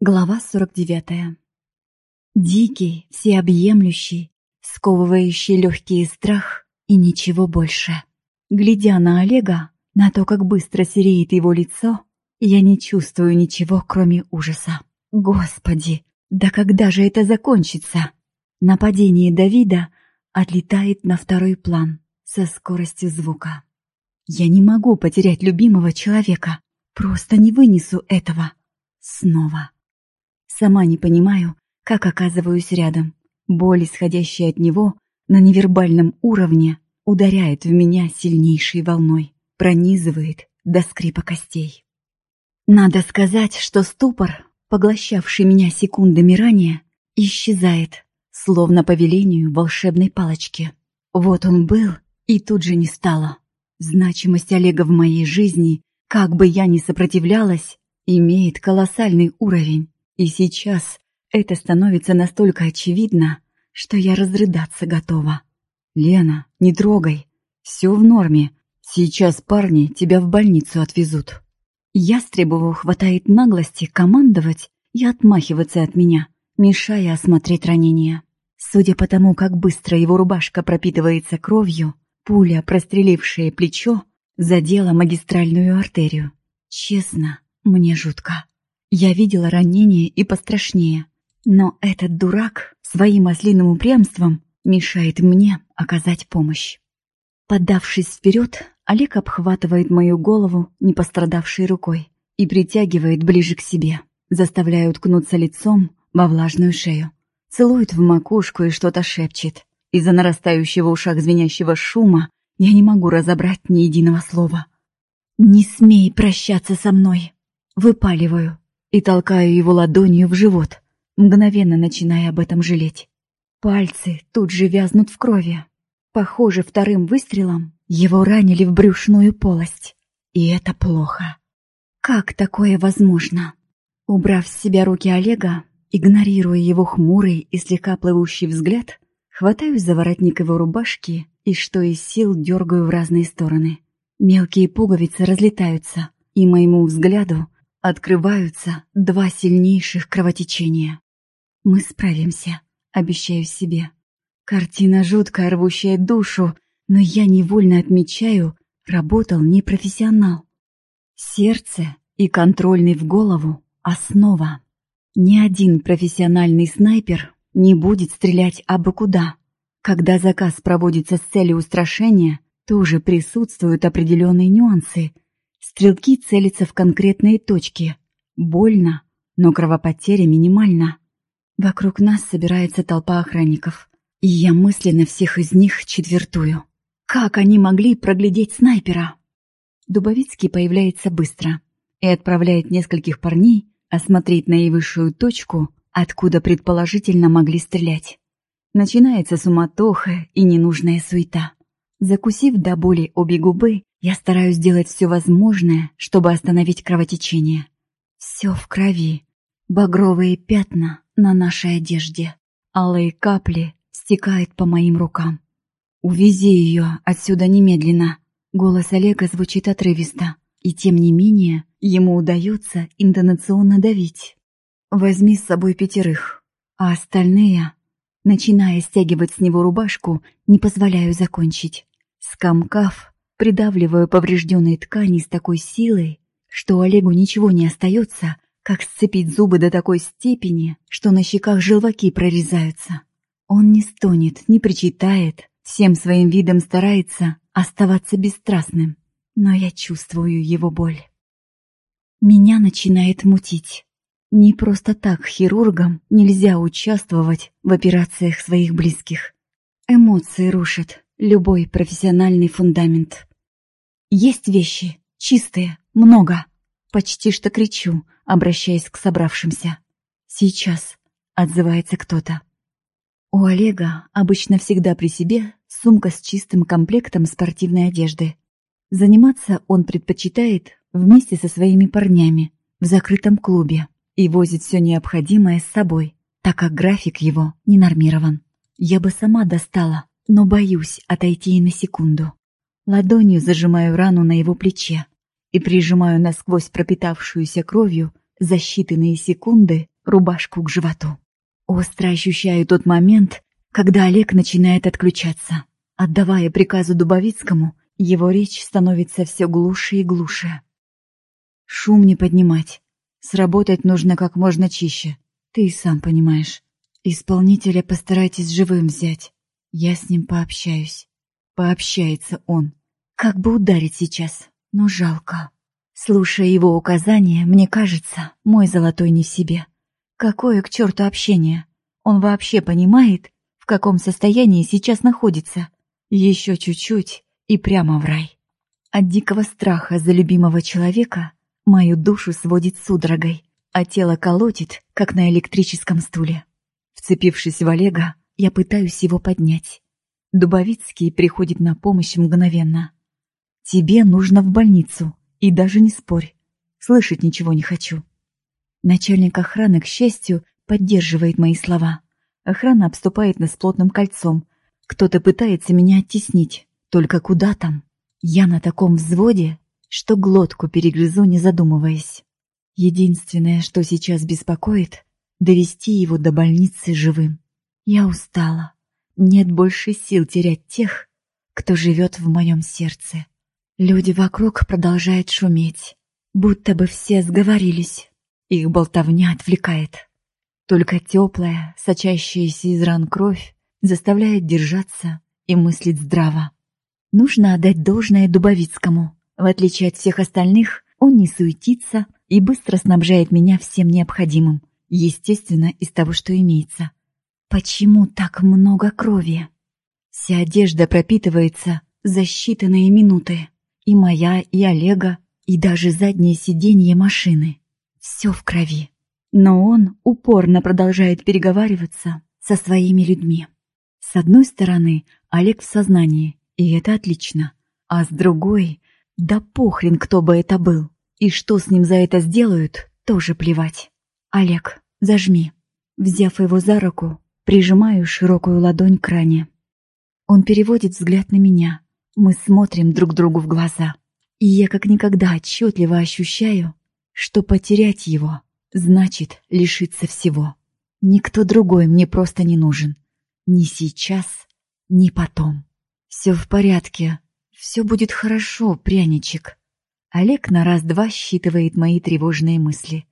Глава 49. Дикий, всеобъемлющий, сковывающий легкий страх и ничего больше. Глядя на Олега, на то, как быстро сереет его лицо, я не чувствую ничего, кроме ужаса. Господи, да когда же это закончится? Нападение Давида отлетает на второй план со скоростью звука. Я не могу потерять любимого человека, просто не вынесу этого. Снова. Сама не понимаю, как оказываюсь рядом. Боль, исходящая от него на невербальном уровне, ударяет в меня сильнейшей волной, пронизывает до скрипа костей. Надо сказать, что ступор, поглощавший меня секундами ранее, исчезает, словно по велению волшебной палочки. Вот он был, и тут же не стало. Значимость Олега в моей жизни, как бы я ни сопротивлялась, имеет колоссальный уровень. И сейчас это становится настолько очевидно, что я разрыдаться готова. «Лена, не трогай. Все в норме. Сейчас парни тебя в больницу отвезут». Ястребову хватает наглости командовать и отмахиваться от меня, мешая осмотреть ранение. Судя по тому, как быстро его рубашка пропитывается кровью, пуля, прострелившая плечо, задела магистральную артерию. Честно, мне жутко. Я видела ранение и пострашнее. Но этот дурак своим ослиным упрямством мешает мне оказать помощь. Поддавшись вперед, Олег обхватывает мою голову не пострадавшей рукой и притягивает ближе к себе, заставляя уткнуться лицом во влажную шею. Целует в макушку и что-то шепчет. Из-за нарастающего ушах звенящего шума я не могу разобрать ни единого слова. «Не смей прощаться со мной!» Выпаливаю, и толкаю его ладонью в живот, мгновенно начиная об этом жалеть. Пальцы тут же вязнут в крови. Похоже, вторым выстрелом его ранили в брюшную полость. И это плохо. Как такое возможно? Убрав с себя руки Олега, игнорируя его хмурый и слегка плывущий взгляд, хватаюсь за воротник его рубашки и что из сил дергаю в разные стороны. Мелкие пуговицы разлетаются, и моему взгляду Открываются два сильнейших кровотечения. Мы справимся, обещаю себе. Картина жуткая, рвущая душу, но я невольно отмечаю, работал не профессионал. Сердце и контрольный в голову — основа. Ни один профессиональный снайпер не будет стрелять абы куда. Когда заказ проводится с целью устрашения, тоже присутствуют определенные нюансы — Стрелки целятся в конкретные точки. Больно, но кровопотеря минимальна. Вокруг нас собирается толпа охранников, и я мысленно всех из них четвертую. Как они могли проглядеть снайпера? Дубовицкий появляется быстро и отправляет нескольких парней осмотреть наивысшую точку, откуда предположительно могли стрелять. Начинается суматоха и ненужная суета. Закусив до боли обе губы, я стараюсь сделать все возможное, чтобы остановить кровотечение. Все в крови. Багровые пятна на нашей одежде. Алые капли стекают по моим рукам. «Увези ее отсюда немедленно!» Голос Олега звучит отрывисто, и тем не менее ему удается интонационно давить. «Возьми с собой пятерых, а остальные...» Начиная стягивать с него рубашку, не позволяю закончить. Скомкав, придавливаю поврежденные ткани с такой силой, что Олегу ничего не остается, как сцепить зубы до такой степени, что на щеках желваки прорезаются. Он не стонет, не причитает, всем своим видом старается оставаться бесстрастным, но я чувствую его боль. Меня начинает мутить. Не просто так хирургам нельзя участвовать в операциях своих близких. Эмоции рушат любой профессиональный фундамент. Есть вещи, чистые, много. Почти что кричу, обращаясь к собравшимся. Сейчас, отзывается кто-то. У Олега обычно всегда при себе сумка с чистым комплектом спортивной одежды. Заниматься он предпочитает вместе со своими парнями в закрытом клубе и возит все необходимое с собой, так как график его не нормирован. Я бы сама достала, но боюсь отойти и на секунду. Ладонью зажимаю рану на его плече и прижимаю насквозь пропитавшуюся кровью за считанные секунды рубашку к животу. Остро ощущаю тот момент, когда Олег начинает отключаться. Отдавая приказу Дубовицкому, его речь становится все глуше и глуше. Шум не поднимать. Сработать нужно как можно чище. Ты и сам понимаешь. Исполнителя постарайтесь живым взять. Я с ним пообщаюсь. Пообщается он. Как бы ударить сейчас, но жалко. Слушая его указания, мне кажется, мой золотой не в себе. Какое к черту общение? Он вообще понимает, в каком состоянии сейчас находится? Еще чуть-чуть и прямо в рай. От дикого страха за любимого человека мою душу сводит судорогой, а тело колотит, как на электрическом стуле. Вцепившись в Олега, я пытаюсь его поднять. Дубовицкий приходит на помощь мгновенно. «Тебе нужно в больницу, и даже не спорь. Слышать ничего не хочу». Начальник охраны, к счастью, поддерживает мои слова. Охрана обступает нас плотным кольцом. Кто-то пытается меня оттеснить. Только куда там? Я на таком взводе, что глотку перегрызу, не задумываясь. Единственное, что сейчас беспокоит, довести его до больницы живым. Я устала. Нет больше сил терять тех, кто живет в моем сердце. Люди вокруг продолжают шуметь, будто бы все сговорились. Их болтовня отвлекает. Только теплая, сочащаяся из ран кровь заставляет держаться и мыслить здраво. Нужно отдать должное Дубовицкому. В отличие от всех остальных, он не суетится и быстро снабжает меня всем необходимым, естественно, из того, что имеется. Почему так много крови? Вся одежда пропитывается за считанные минуты. И моя, и Олега, и даже заднее сиденье машины. Все в крови. Но он упорно продолжает переговариваться со своими людьми. С одной стороны, Олег в сознании, и это отлично. А с другой, да похрен, кто бы это был. И что с ним за это сделают, тоже плевать. Олег, зажми. Взяв его за руку, прижимаю широкую ладонь к ране. Он переводит взгляд на меня, мы смотрим друг другу в глаза. И я как никогда отчетливо ощущаю, что потерять его значит лишиться всего. Никто другой мне просто не нужен. Ни сейчас, ни потом. Все в порядке. Все будет хорошо, пряничек. Олег на раз-два считывает мои тревожные мысли.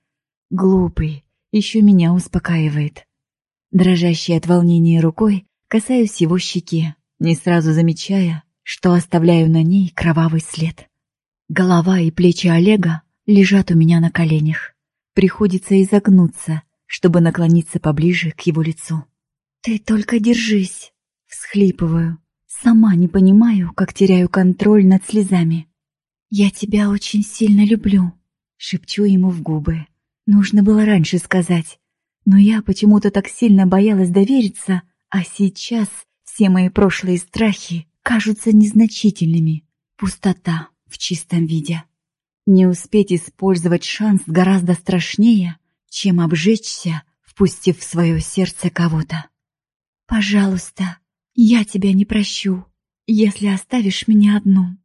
Глупый, еще меня успокаивает. Дрожащей от волнения рукой касаюсь его щеки, не сразу замечая, что оставляю на ней кровавый след. Голова и плечи Олега лежат у меня на коленях. Приходится изогнуться, чтобы наклониться поближе к его лицу. «Ты только держись!» — всхлипываю. Сама не понимаю, как теряю контроль над слезами. «Я тебя очень сильно люблю», — шепчу ему в губы. Нужно было раньше сказать. Но я почему-то так сильно боялась довериться, а сейчас все мои прошлые страхи кажутся незначительными. Пустота в чистом виде. Не успеть использовать шанс гораздо страшнее, чем обжечься, впустив в свое сердце кого-то. «Пожалуйста, я тебя не прощу, если оставишь меня одну».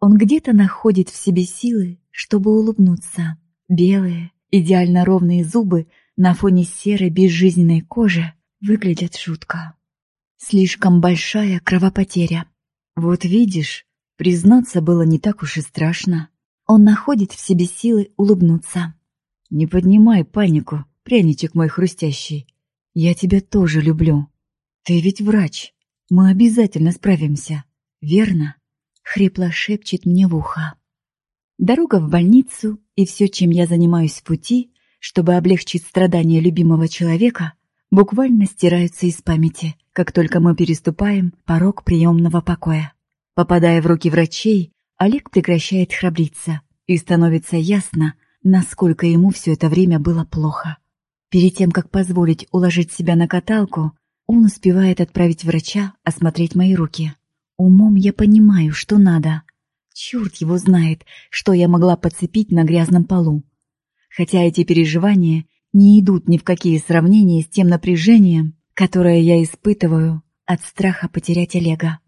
Он где-то находит в себе силы, чтобы улыбнуться. Белые, идеально ровные зубы на фоне серой безжизненной кожи выглядят жутко. Слишком большая кровопотеря. Вот видишь, признаться было не так уж и страшно. Он находит в себе силы улыбнуться. «Не поднимай панику, пряничек мой хрустящий. Я тебя тоже люблю. Ты ведь врач. Мы обязательно справимся. Верно?» Хрипло шепчет мне в ухо. Дорога в больницу и все, чем я занимаюсь в пути, чтобы облегчить страдания любимого человека, буквально стираются из памяти как только мы переступаем порог приемного покоя. Попадая в руки врачей, Олег прекращает храбриться, и становится ясно, насколько ему все это время было плохо. Перед тем, как позволить уложить себя на каталку, он успевает отправить врача осмотреть мои руки. Умом я понимаю, что надо. Черт его знает, что я могла подцепить на грязном полу. Хотя эти переживания не идут ни в какие сравнения с тем напряжением, которое я испытываю от страха потерять Олега.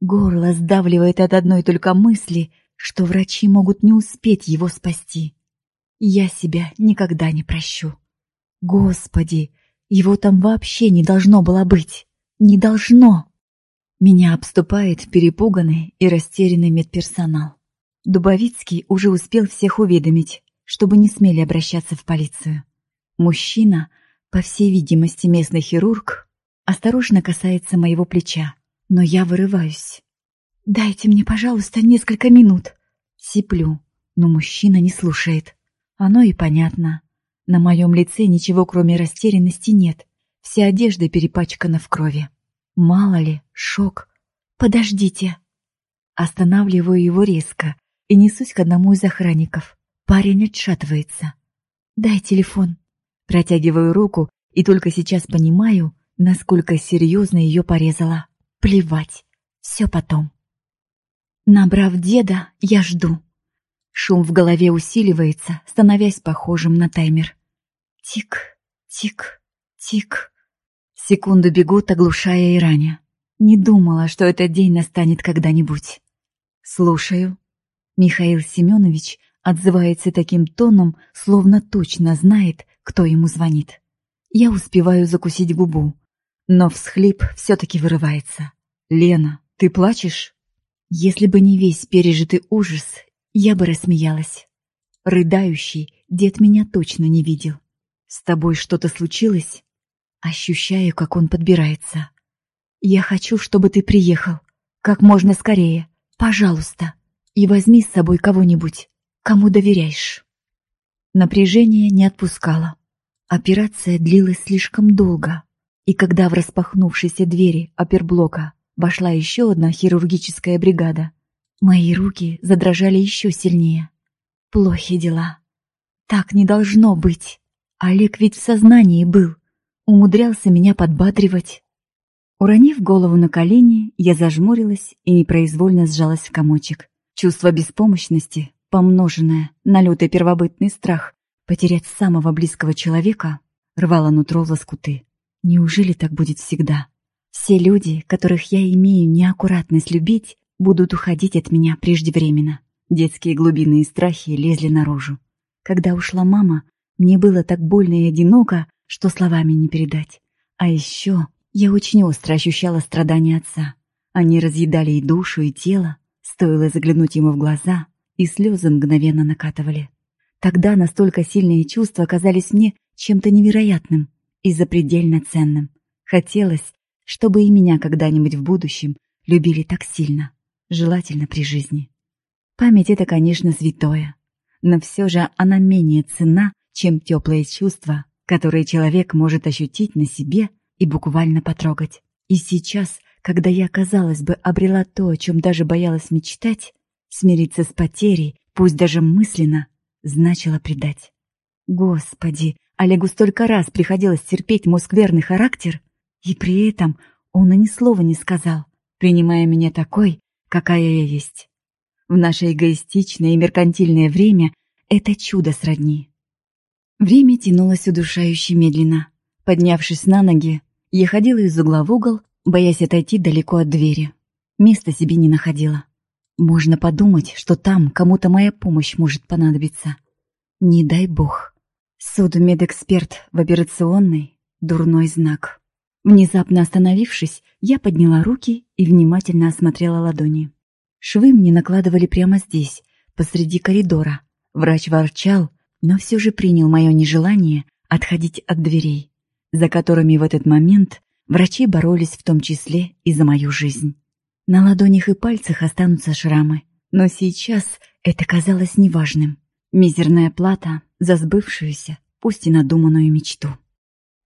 Горло сдавливает от одной только мысли, что врачи могут не успеть его спасти. Я себя никогда не прощу. Господи, его там вообще не должно было быть. Не должно. Меня обступает перепуганный и растерянный медперсонал. Дубовицкий уже успел всех уведомить, чтобы не смели обращаться в полицию. Мужчина, по всей видимости местный хирург, осторожно касается моего плеча, но я вырываюсь. «Дайте мне, пожалуйста, несколько минут!» Сиплю, но мужчина не слушает. Оно и понятно. На моем лице ничего, кроме растерянности, нет. Вся одежда перепачкана в крови. Мало ли, шок. «Подождите!» Останавливаю его резко и несусь к одному из охранников. Парень отшатывается. «Дай телефон». Протягиваю руку и только сейчас понимаю, насколько серьезно ее порезала. Плевать. Все потом. Набрав деда, я жду. Шум в голове усиливается, становясь похожим на таймер. Тик, тик, тик. Секунды бегут, оглушая и раня. Не думала, что этот день настанет когда-нибудь. Слушаю. Михаил Семенович отзывается таким тоном, словно точно знает, кто ему звонит. Я успеваю закусить губу, но всхлип все-таки вырывается. «Лена, ты плачешь?» Если бы не весь пережитый ужас, я бы рассмеялась. Рыдающий дед меня точно не видел. «С тобой что-то случилось?» Ощущаю, как он подбирается. «Я хочу, чтобы ты приехал. Как можно скорее. Пожалуйста. И возьми с собой кого-нибудь, кому доверяешь». Напряжение не отпускало. Операция длилась слишком долго, и когда в распахнувшиеся двери оперблока вошла еще одна хирургическая бригада. Мои руки задрожали еще сильнее. Плохи дела. Так не должно быть. Олег ведь в сознании был. Умудрялся меня подбадривать. Уронив голову на колени, я зажмурилась и непроизвольно сжалась в комочек. Чувство беспомощности, помноженное на лютый первобытный страх потерять самого близкого человека, рвало нутро в лоскуты. Неужели так будет всегда? Все люди, которых я имею неаккуратность любить, будут уходить от меня преждевременно. Детские глубины и страхи лезли наружу. Когда ушла мама, мне было так больно и одиноко, что словами не передать. А еще я очень остро ощущала страдания отца. Они разъедали и душу, и тело. Стоило заглянуть ему в глаза, и слезы мгновенно накатывали. Тогда настолько сильные чувства оказались мне чем-то невероятным и запредельно ценным. Хотелось, чтобы и меня когда-нибудь в будущем любили так сильно, желательно при жизни. Память — это, конечно, святое, но все же она менее ценна, чем теплые чувства, которые человек может ощутить на себе и буквально потрогать. И сейчас, когда я, казалось бы, обрела то, о чем даже боялась мечтать, смириться с потерей, пусть даже мысленно, значило предать. Господи, Олегу столько раз приходилось терпеть мой скверный характер, и при этом он и ни слова не сказал, принимая меня такой, какая я есть. В наше эгоистичное и меркантильное время это чудо сродни. Время тянулось удушающе медленно. Поднявшись на ноги, я ходила из угла в угол, боясь отойти далеко от двери. Места себе не находила. Можно подумать, что там кому-то моя помощь может понадобиться. Не дай бог. Судмедэксперт в операционной — дурной знак. Внезапно остановившись, я подняла руки и внимательно осмотрела ладони. Швы мне накладывали прямо здесь, посреди коридора. Врач ворчал, но все же принял мое нежелание отходить от дверей, за которыми в этот момент врачи боролись в том числе и за мою жизнь. На ладонях и пальцах останутся шрамы, но сейчас это казалось неважным. Мизерная плата за сбывшуюся, пусть и надуманную мечту.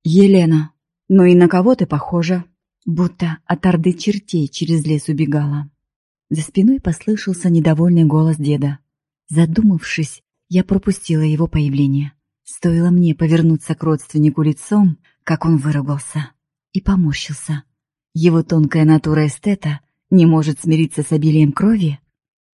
«Елена, ну и на кого ты похожа?» Будто от орды чертей через лес убегала. За спиной послышался недовольный голос деда. Задумавшись, я пропустила его появление. Стоило мне повернуться к родственнику лицом, как он выругался и поморщился. Его тонкая натура эстета не может смириться с обилием крови?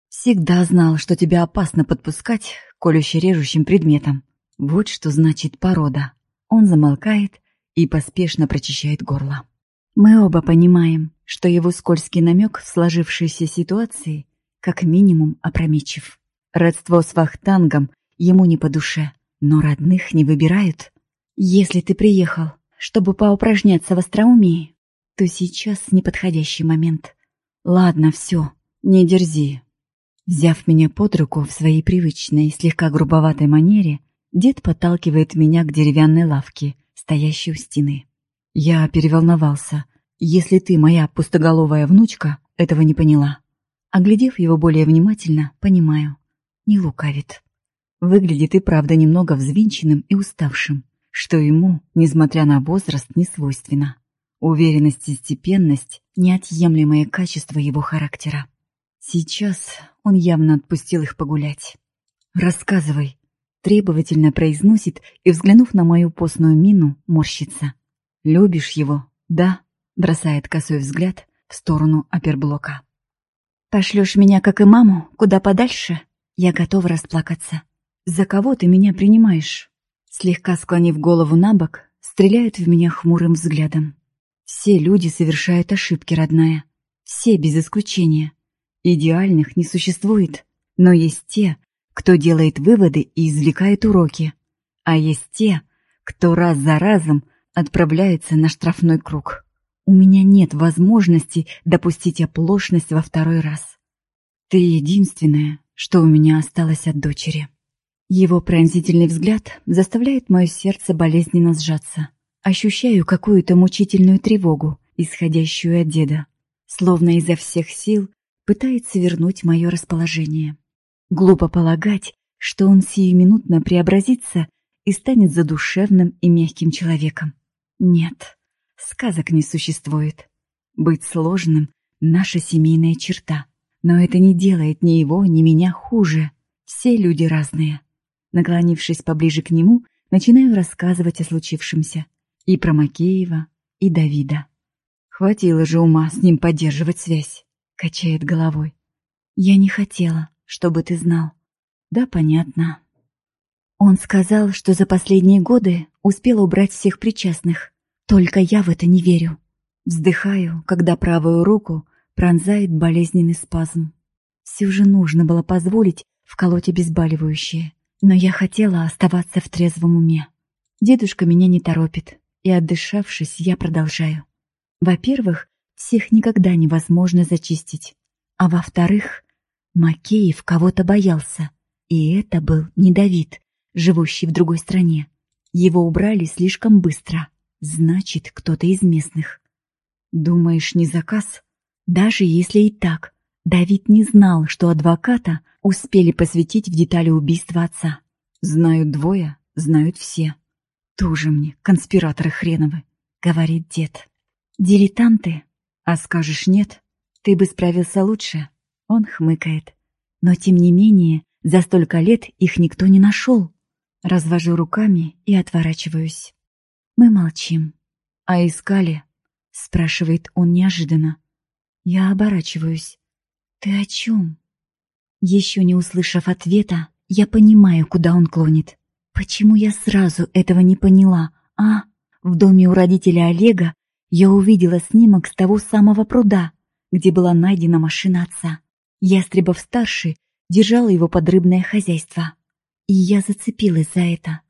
Всегда знал, что тебя опасно подпускать к колюще-режущим предметам. Вот что значит порода. Он замолкает и поспешно прочищает горло. Мы оба понимаем, что его скользкий намек в сложившейся ситуации как минимум опрометчив. Родство с Вахтангом ему не по душе, но родных не выбирают. Если ты приехал, чтобы поупражняться в остроумии, то сейчас неподходящий момент. Ладно, все, не дерзи. Взяв меня под руку в своей привычной, слегка грубоватой манере, дед подталкивает меня к деревянной лавке, стоящей у стены. Я переволновался. Если ты, моя пустоголовая внучка, этого не поняла. Оглядев его более внимательно, понимаю. Не лукавит. Выглядит и правда немного взвинченным и уставшим, что ему, несмотря на возраст, не свойственно. Уверенность и степенность — неотъемлемые качества его характера. Сейчас он явно отпустил их погулять. «Рассказывай», — требовательно произносит и, взглянув на мою постную мину, морщится. «Любишь его, да?» — бросает косой взгляд в сторону оперблока. «Пошлешь меня, как и маму, куда подальше?» Я готова расплакаться. «За кого ты меня принимаешь?» Слегка склонив голову на бок, стреляет в меня хмурым взглядом. «Все люди совершают ошибки, родная. Все без исключения. Идеальных не существует, но есть те, кто делает выводы и извлекает уроки. А есть те, кто раз за разом отправляется на штрафной круг. У меня нет возможности допустить оплошность во второй раз. Ты единственное, что у меня осталось от дочери. Его пронзительный взгляд заставляет мое сердце болезненно сжаться. Ощущаю какую-то мучительную тревогу, исходящую от деда, словно изо всех сил пытается вернуть мое расположение. Глупо полагать, что он сиюминутно преобразится и станет задушевным и мягким человеком. Нет, сказок не существует. Быть сложным — наша семейная черта. Но это не делает ни его, ни меня хуже. Все люди разные. Наклонившись поближе к нему, начинаю рассказывать о случившемся. И про Макеева, и Давида. Хватило же ума с ним поддерживать связь. Качает головой. Я не хотела, чтобы ты знал. Да, понятно. Он сказал, что за последние годы успел убрать всех причастных. Только я в это не верю. Вздыхаю, когда правую руку пронзает болезненный спазм. Все же нужно было позволить вколоть обезболивающее, но я хотела оставаться в трезвом уме. Дедушка меня не торопит, и, отдышавшись, я продолжаю. Во-первых, всех никогда невозможно зачистить, а во-вторых, Макеев кого-то боялся, и это был не Давид, живущий в другой стране. Его убрали слишком быстро, значит, кто-то из местных. Думаешь, не заказ? Даже если и так, Давид не знал, что адвоката успели посвятить в детали убийства отца. Знают двое, знают все. Тоже мне конспираторы хреновы, говорит дед. Дилетанты. А скажешь нет, ты бы справился лучше. Он хмыкает. Но тем не менее, за столько лет их никто не нашел. Развожу руками и отворачиваюсь. Мы молчим. А искали? Спрашивает он неожиданно. Я оборачиваюсь. «Ты о чем?» Еще не услышав ответа, я понимаю, куда он клонит. Почему я сразу этого не поняла, а? В доме у родителя Олега я увидела снимок с того самого пруда, где была найдена машина отца. Ястребов-старший держал его под рыбное хозяйство. И я зацепилась за это.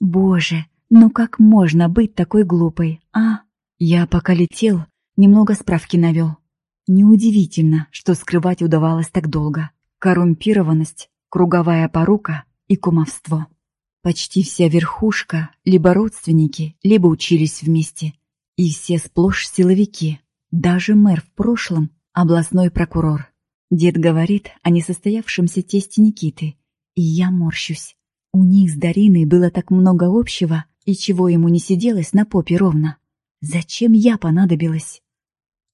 Боже, ну как можно быть такой глупой, а? Я пока летел, немного справки навел. Неудивительно, что скрывать удавалось так долго. Коррумпированность, круговая порука и кумовство. Почти вся верхушка, либо родственники, либо учились вместе. И все сплошь силовики. Даже мэр в прошлом — областной прокурор. Дед говорит о несостоявшемся тесте Никиты, и я морщусь. У них с Дариной было так много общего, и чего ему не сиделось на попе ровно. Зачем я понадобилась?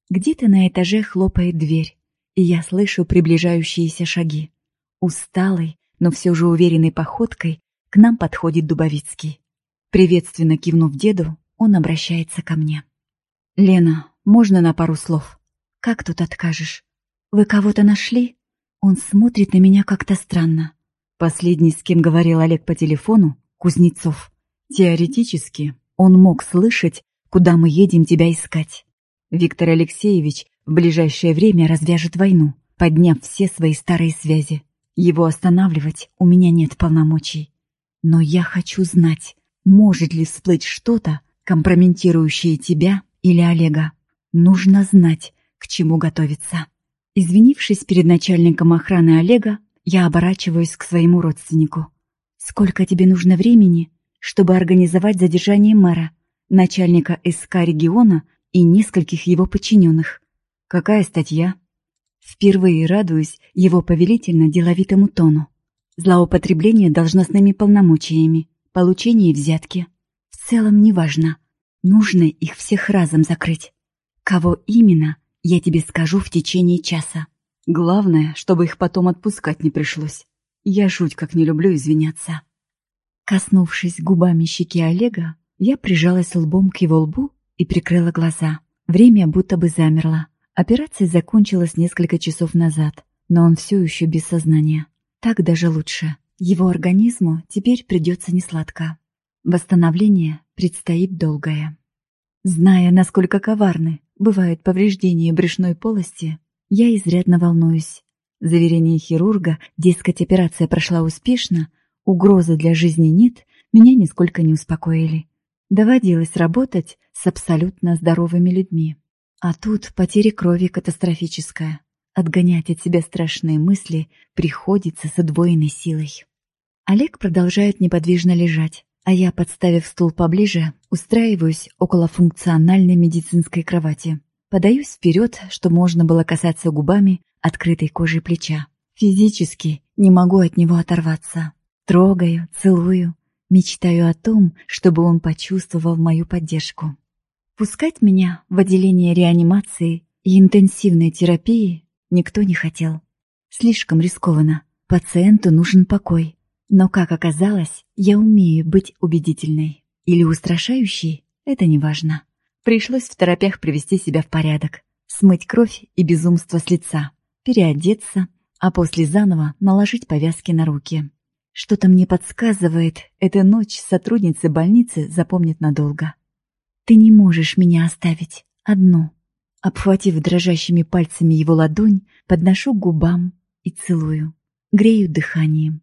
Где-то на этаже хлопает дверь, и я слышу приближающиеся шаги. Усталый, но все же уверенной походкой к нам подходит Дубовицкий. Приветственно кивнув деду, он обращается ко мне. «Лена, можно на пару слов? Как тут откажешь? Вы кого-то нашли?» Он смотрит на меня как-то странно. Последний, с кем говорил Олег по телефону, Кузнецов. Теоретически, он мог слышать, куда мы едем тебя искать. Виктор Алексеевич в ближайшее время развяжет войну, подняв все свои старые связи. Его останавливать у меня нет полномочий. Но я хочу знать, может ли всплыть что-то, компрометирующее тебя или Олега. Нужно знать, к чему готовиться. Извинившись перед начальником охраны Олега, я оборачиваюсь к своему родственнику. «Сколько тебе нужно времени, чтобы организовать задержание мэра, начальника СК региона и нескольких его подчиненных?» «Какая статья?» Впервые радуюсь его повелительно-деловитому тону. Злоупотребление должностными полномочиями, получение взятки. В целом неважно. Нужно их всех разом закрыть. Кого именно, я тебе скажу в течение часа. Главное, чтобы их потом отпускать не пришлось. Я жуть как не люблю извиняться. Коснувшись губами щеки Олега, я прижалась лбом к его лбу и прикрыла глаза. Время будто бы замерло. Операция закончилась несколько часов назад, но он все еще без сознания. Так даже лучше. Его организму теперь придется несладко. Восстановление предстоит долгое. Зная, насколько коварны бывают повреждения брюшной полости, я изрядно волнуюсь. Заверение хирурга, дескать, операция прошла успешно, угрозы для жизни нет, меня нисколько не успокоили. Доводилось работать с абсолютно здоровыми людьми. А тут потеря крови катастрофическая. Отгонять от себя страшные мысли приходится с удвоенной силой. Олег продолжает неподвижно лежать, а я, подставив стул поближе, устраиваюсь около функциональной медицинской кровати. Подаюсь вперед, что можно было касаться губами открытой кожи плеча. Физически не могу от него оторваться. Трогаю, целую, мечтаю о том, чтобы он почувствовал мою поддержку. Пускать меня в отделение реанимации и интенсивной терапии никто не хотел. Слишком рискованно. Пациенту нужен покой. Но, как оказалось, я умею быть убедительной. Или устрашающей, это не важно. Пришлось в торопях привести себя в порядок. Смыть кровь и безумство с лица. Переодеться, а после заново наложить повязки на руки. Что-то мне подсказывает, эта ночь сотрудницы больницы запомнит надолго. Ты не можешь меня оставить одну. Обхватив дрожащими пальцами его ладонь, подношу к губам и целую. Грею дыханием.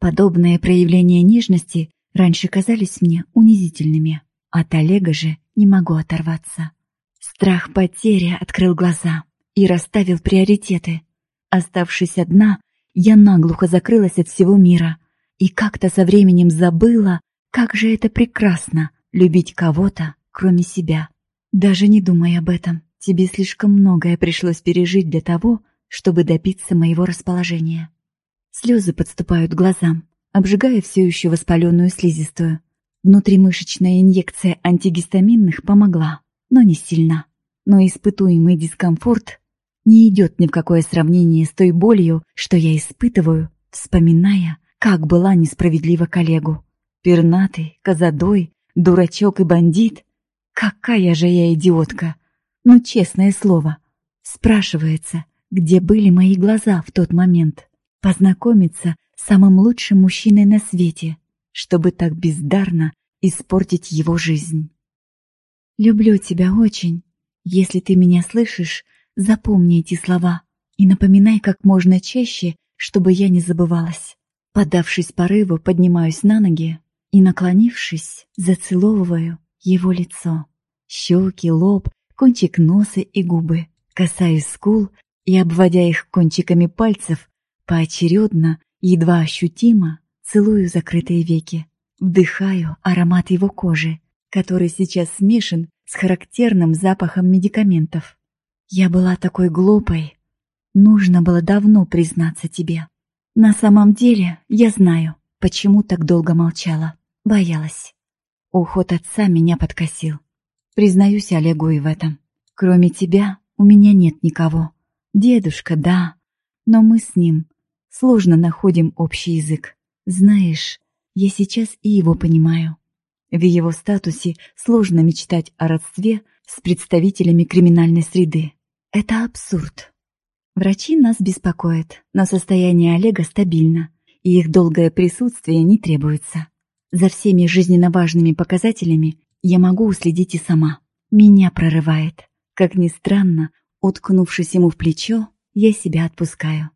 Подобные проявления нежности раньше казались мне унизительными. От Олега же не могу оторваться. Страх потери открыл глаза и расставил приоритеты. Оставшись одна, я наглухо закрылась от всего мира и как-то со временем забыла, как же это прекрасно — любить кого-то, кроме себя. Даже не думай об этом. Тебе слишком многое пришлось пережить для того, чтобы добиться моего расположения. Слезы подступают к глазам, обжигая все еще воспаленную слизистую. Внутримышечная инъекция антигистаминных помогла, но не сильно. Но испытуемый дискомфорт не идет ни в какое сравнение с той болью, что я испытываю, вспоминая, как была несправедлива коллегу. Пернатый, козадой, дурачок и бандит Какая же я идиотка! Ну, честное слово. Спрашивается, где были мои глаза в тот момент? Познакомиться с самым лучшим мужчиной на свете, чтобы так бездарно испортить его жизнь. Люблю тебя очень. Если ты меня слышишь, запомни эти слова и напоминай как можно чаще, чтобы я не забывалась. Подавшись порыву, поднимаюсь на ноги и, наклонившись, зацеловываю его лицо. Щеки, лоб, кончик носа и губы. Касаюсь скул и, обводя их кончиками пальцев, поочередно, едва ощутимо, целую закрытые веки. Вдыхаю аромат его кожи, который сейчас смешан с характерным запахом медикаментов. Я была такой глупой. Нужно было давно признаться тебе. На самом деле, я знаю, почему так долго молчала. Боялась. Уход отца меня подкосил. Признаюсь Олегу и в этом. Кроме тебя у меня нет никого. Дедушка, да, но мы с ним сложно находим общий язык. Знаешь, я сейчас и его понимаю. В его статусе сложно мечтать о родстве с представителями криминальной среды. Это абсурд. Врачи нас беспокоят, но состояние Олега стабильно, и их долгое присутствие не требуется. За всеми жизненно важными показателями я могу уследить и сама. Меня прорывает. Как ни странно, уткнувшись ему в плечо, я себя отпускаю.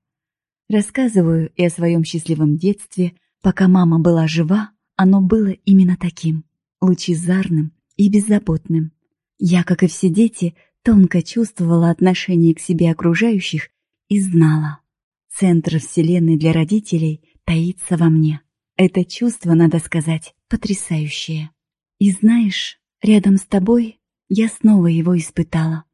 Рассказываю и о своем счастливом детстве. Пока мама была жива, оно было именно таким. Лучезарным и беззаботным. Я, как и все дети, тонко чувствовала отношение к себе окружающих и знала. Центр Вселенной для родителей таится во мне. Это чувство, надо сказать, потрясающее. И знаешь, рядом с тобой я снова его испытала.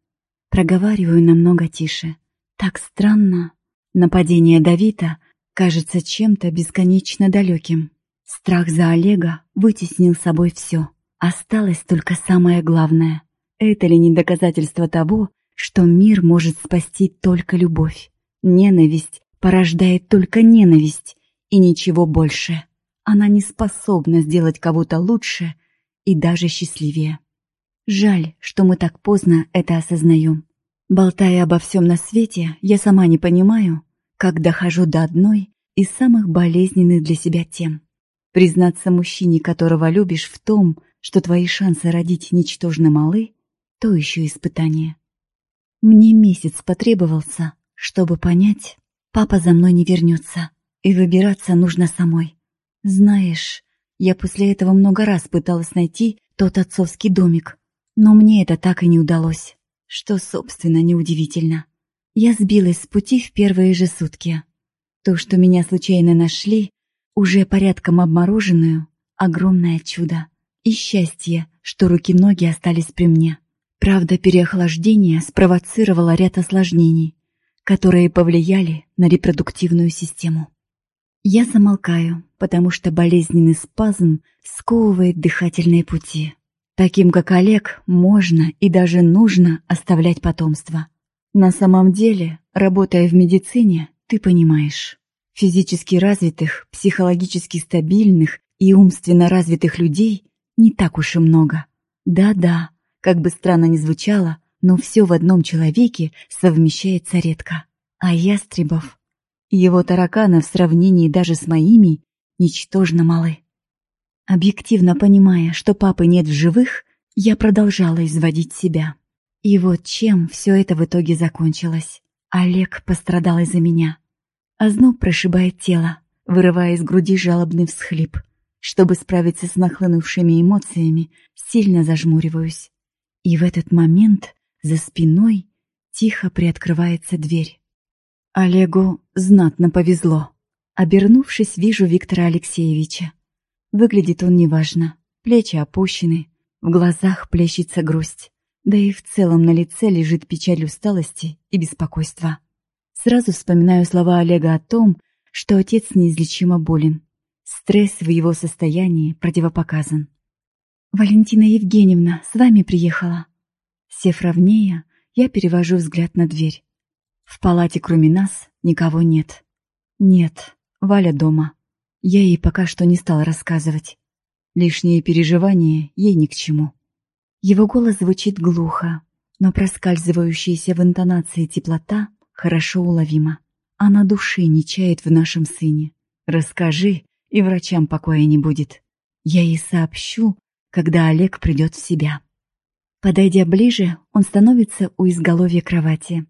Проговариваю намного тише. Так странно. Нападение Давида кажется чем-то бесконечно далеким. Страх за Олега вытеснил собой все. Осталось только самое главное. Это ли не доказательство того, что мир может спасти только любовь? Ненависть порождает только ненависть и ничего больше. Она не способна сделать кого-то лучше и даже счастливее. Жаль, что мы так поздно это осознаем. Болтая обо всем на свете, я сама не понимаю, как дохожу до одной из самых болезненных для себя тем. Признаться мужчине, которого любишь, в том, что твои шансы родить ничтожно малы, то еще испытание. Мне месяц потребовался, чтобы понять, папа за мной не вернется, и выбираться нужно самой. Знаешь, я после этого много раз пыталась найти тот отцовский домик, но мне это так и не удалось, что, собственно, неудивительно. Я сбилась с пути в первые же сутки. То, что меня случайно нашли, уже порядком обмороженную, огромное чудо. И счастье, что руки-ноги остались при мне. Правда, переохлаждение спровоцировало ряд осложнений, которые повлияли на репродуктивную систему. Я замолкаю, потому что болезненный спазм сковывает дыхательные пути. Таким, как Олег, можно и даже нужно оставлять потомство. На самом деле, работая в медицине, ты понимаешь. Физически развитых, психологически стабильных и умственно развитых людей не так уж и много. Да-да, как бы странно ни звучало, но все в одном человеке совмещается редко. А ястребов его тараканы в сравнении даже с моими ничтожно малы. Объективно понимая, что папы нет в живых, я продолжала изводить себя. И вот чем все это в итоге закончилось. Олег пострадал из-за меня. Озноб прошибает тело, вырывая из груди жалобный всхлип. Чтобы справиться с нахлынувшими эмоциями, сильно зажмуриваюсь. И в этот момент за спиной тихо приоткрывается дверь. Олегу знатно повезло. Обернувшись, вижу Виктора Алексеевича. Выглядит он неважно. Плечи опущены, в глазах плещется грусть. Да и в целом на лице лежит печаль усталости и беспокойства. Сразу вспоминаю слова Олега о том, что отец неизлечимо болен. Стресс в его состоянии противопоказан. «Валентина Евгеньевна с вами приехала». Сев ровнее, я перевожу взгляд на дверь. В палате кроме нас никого нет. Нет, Валя дома. Я ей пока что не стал рассказывать. Лишние переживания ей ни к чему. Его голос звучит глухо, но проскальзывающаяся в интонации теплота хорошо уловима. Она души не чает в нашем сыне. Расскажи, и врачам покоя не будет. Я ей сообщу, когда Олег придет в себя. Подойдя ближе, он становится у изголовья кровати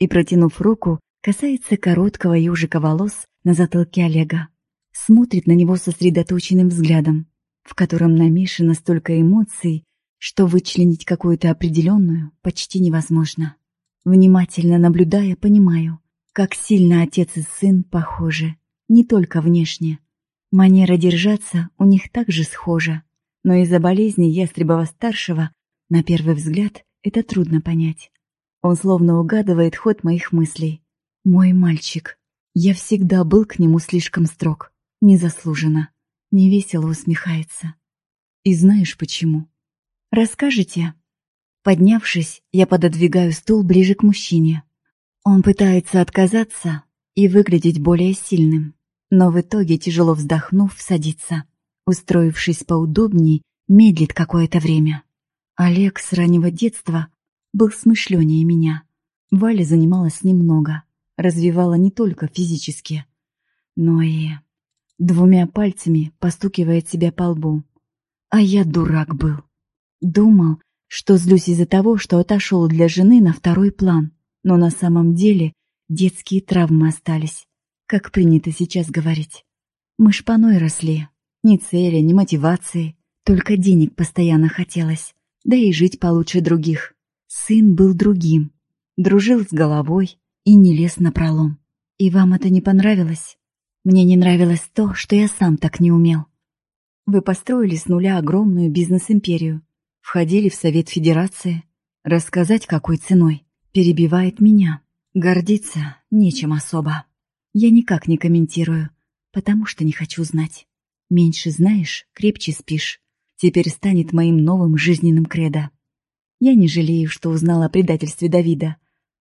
и, протянув руку, касается короткого ежика волос на затылке Олега. Смотрит на него сосредоточенным взглядом, в котором намешано столько эмоций, что вычленить какую-то определенную почти невозможно. Внимательно наблюдая, понимаю, как сильно отец и сын похожи, не только внешне. Манера держаться у них также схожа, но из-за болезни Ястребова-старшего, на первый взгляд, это трудно понять. Он словно угадывает ход моих мыслей. Мой мальчик. Я всегда был к нему слишком строг. Незаслуженно. Невесело усмехается. И знаешь почему? Расскажите. Поднявшись, я пододвигаю стул ближе к мужчине. Он пытается отказаться и выглядеть более сильным, но в итоге, тяжело вздохнув, садится. Устроившись поудобней, медлит какое-то время. Олег с раннего детства был смышленнее меня. Валя занималась немного, развивала не только физически, но и двумя пальцами постукивает себя по лбу. А я дурак был. Думал, что злюсь из-за того, что отошел для жены на второй план, но на самом деле детские травмы остались. как принято сейчас говорить. Мы шпаной росли. Ни цели, ни мотивации. Только денег постоянно хотелось. Да и жить получше других. Сын был другим. Дружил с головой и не лез на пролом. И вам это не понравилось? Мне не нравилось то, что я сам так не умел. Вы построили с нуля огромную бизнес-империю. Входили в Совет Федерации. Рассказать, какой ценой. Перебивает меня. Гордиться нечем особо. Я никак не комментирую, потому что не хочу знать. Меньше знаешь, крепче спишь. Теперь станет моим новым жизненным кредо. Я не жалею, что узнала о предательстве Давида.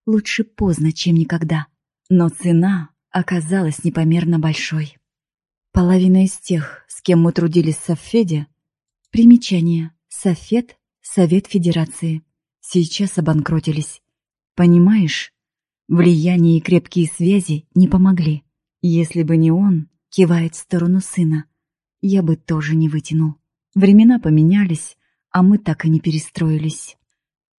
Лучше поздно, чем никогда. Но цена оказалась непомерно большой. Половина из тех, с кем мы трудились в Софеде, примечание, Софет, Совет Федерации, сейчас обанкротились. Понимаешь, влияние и крепкие связи не помогли. Если бы не он, кивает в сторону сына, я бы тоже не вытянул. Времена поменялись, а мы так и не перестроились.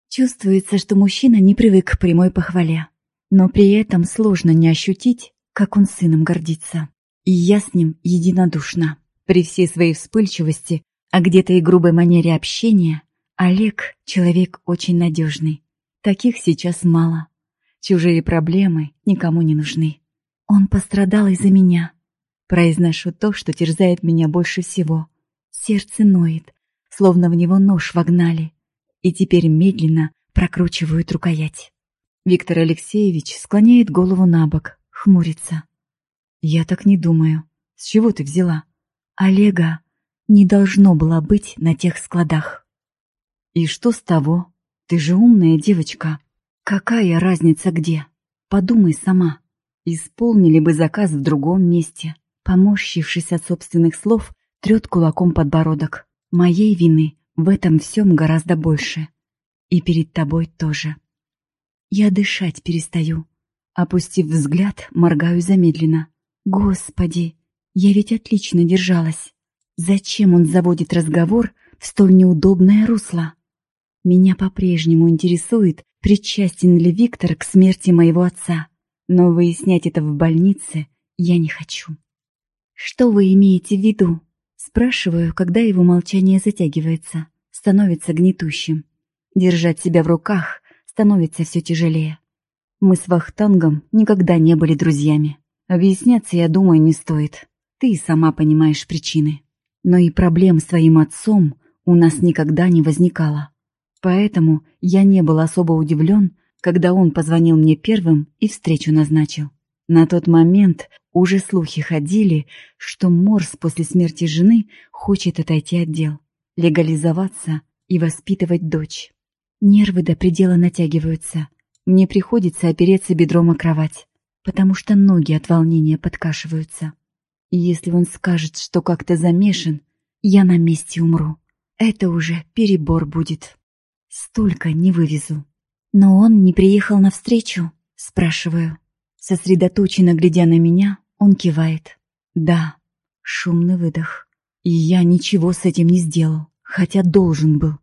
Чувствуется, что мужчина не привык к прямой похвале, но при этом сложно не ощутить, как он сыном гордится. И я с ним единодушна. При всей своей вспыльчивости, а где-то и грубой манере общения, Олег — человек очень надежный. Таких сейчас мало. Чужие проблемы никому не нужны. Он пострадал из-за меня. Произношу то, что терзает меня больше всего. Сердце ноет, словно в него нож вогнали. И теперь медленно прокручивают рукоять. Виктор Алексеевич склоняет голову на бок, хмурится. «Я так не думаю. С чего ты взяла?» «Олега не должно было быть на тех складах». «И что с того? Ты же умная девочка. Какая разница где? Подумай сама. Исполнили бы заказ в другом месте. Поморщившись от собственных слов, трет кулаком подбородок. Моей вины в этом всем гораздо больше. И перед тобой тоже. Я дышать перестаю. Опустив взгляд, моргаю замедленно. Господи, я ведь отлично держалась. Зачем он заводит разговор в столь неудобное русло? Меня по-прежнему интересует, причастен ли Виктор к смерти моего отца. Но выяснять это в больнице я не хочу. «Что вы имеете в виду?» Спрашиваю, когда его молчание затягивается, становится гнетущим. Держать себя в руках становится все тяжелее. Мы с Вахтангом никогда не были друзьями. Объясняться, я думаю, не стоит. Ты сама понимаешь причины. Но и проблем с твоим отцом у нас никогда не возникало. Поэтому я не был особо удивлен, когда он позвонил мне первым и встречу назначил. На тот момент уже слухи ходили, что Морс после смерти жены хочет отойти от дел, легализоваться и воспитывать дочь. Нервы до предела натягиваются. Мне приходится опереться бедром о кровать, потому что ноги от волнения подкашиваются. И если он скажет, что как-то замешан, я на месте умру. Это уже перебор будет. Столько не вывезу. Но он не приехал навстречу, спрашиваю. Сосредоточенно глядя на меня, он кивает. Да, шумный выдох. И я ничего с этим не сделал, хотя должен был.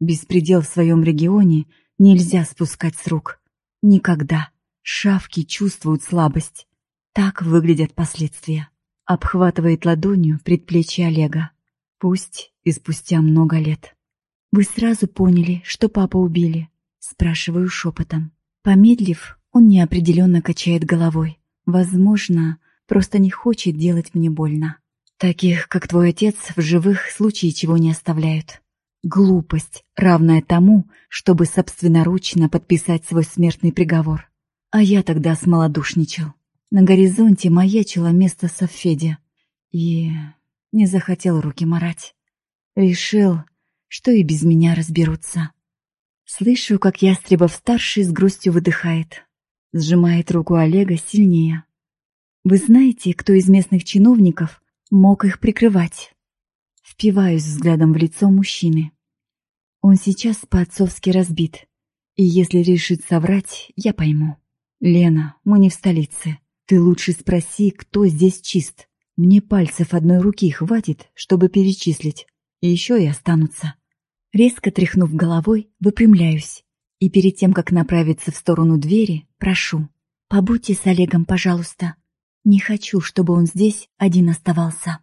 Беспредел в своем регионе нельзя спускать с рук. Никогда. Шавки чувствуют слабость. Так выглядят последствия. Обхватывает ладонью предплечье Олега. Пусть и спустя много лет. «Вы сразу поняли, что папа убили?» Спрашиваю шепотом. Помедлив, он неопределенно качает головой. Возможно, просто не хочет делать мне больно. Таких, как твой отец, в живых случае чего не оставляют. Глупость, равная тому, чтобы собственноручно подписать свой смертный приговор. А я тогда смолодушничал. На горизонте маячило место Софеди. И не захотел руки марать. Решил, что и без меня разберутся. Слышу, как Ястребов-старший с грустью выдыхает сжимает руку Олега сильнее. Вы знаете, кто из местных чиновников мог их прикрывать? Впиваюсь взглядом в лицо мужчины. Он сейчас по-отцовски разбит. И если решит соврать, я пойму. Лена, мы не в столице. Ты лучше спроси, кто здесь чист. Мне пальцев одной руки хватит, чтобы перечислить. И еще и останутся. Резко тряхнув головой, выпрямляюсь и перед тем, как направиться в сторону двери, прошу. «Побудьте с Олегом, пожалуйста. Не хочу, чтобы он здесь один оставался.